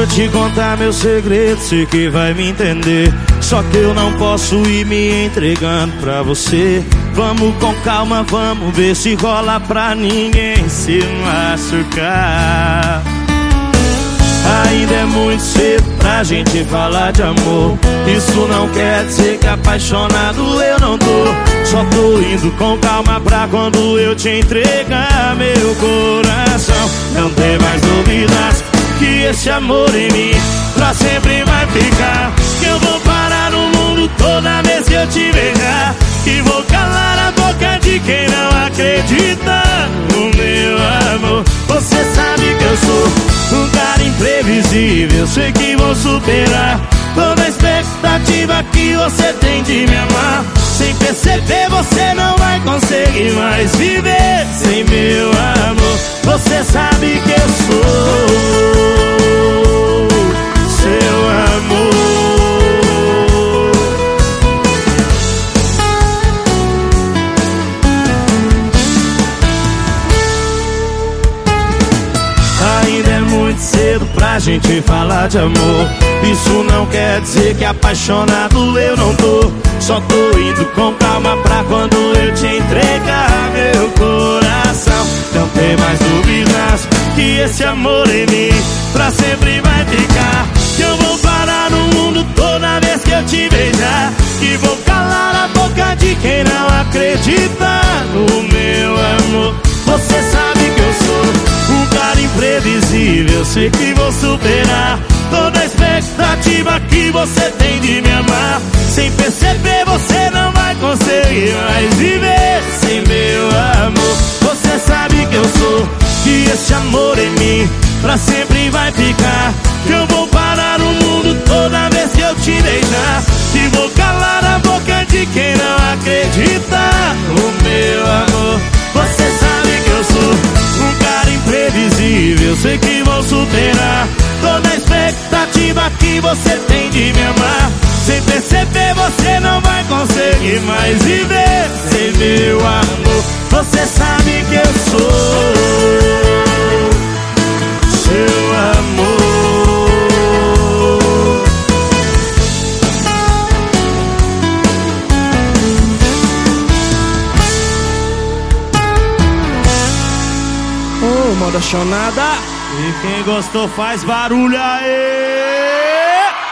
Eu te contar meu segredo, sei que vai me entender. Só que eu não posso ir me entregando pra você. Vamos com calma, vamos ver se rola pra ninguém se machucar. Ainda é muito cedo pra gente falar de amor. Isso não quer dizer que apaixonado eu não tô. Só tô indo com calma pra quando eu te entregar meu coração. Não tem mais dúvidas esse amor em mim pra sempre vai ficar. Que eu vou parar no mundo toda vez que eu te beijar. E vou calar a boca de quem não acredita no meu amor. Você sabe que eu sou um cara imprevisível. Sei que vou superar toda a expectativa que você tem de me amar. Sem perceber, você não vai conseguir mais viver sem meu amor. Você sabe que eu sou. Cedo pra gente falar de amor. Isso não quer dizer que apaixonado eu não tô. Só tô indo com calma pra quando eu te entregar meu coração. Não tem mais dúvidas que esse amor em mim pra sempre vai ficar. Que eu vou parar no mundo toda vez que eu te beijar. Sei que vou superar toda a expectativa que você tem de me amar. Sem perceber, você não vai conseguir mais viver sem meu amor. Você sabe que eu sou, que esse amor em mim pra sempre Sei que vou superar toda a expectativa que você tem de me amar. Sem perceber, você não vai conseguir mais viver sem meu amor. Você sabe que eu sou. moda chonada. E quem gostou faz barulho aí!